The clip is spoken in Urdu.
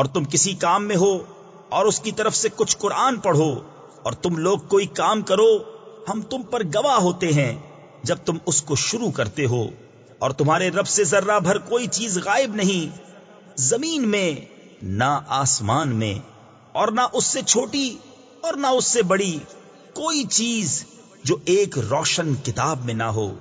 اور تم کسی کام میں ہو اور اس کی طرف سے کچھ قرآن پڑھو اور تم لوگ کوئی کام کرو، ہم تم پر گواہ ہوتے ہیں جب تم اس کو شروع کرتے ہو۔ اور تمہارے رب سے ذرہ بھر کوئی چیز غائب نہیں، زمین میں، نہ آسمان میں، اور نہ اس سے چھوٹی اور نہ اس سے بڑی کوئی چیز جو ایک روشن کتاب میں نہ ہو۔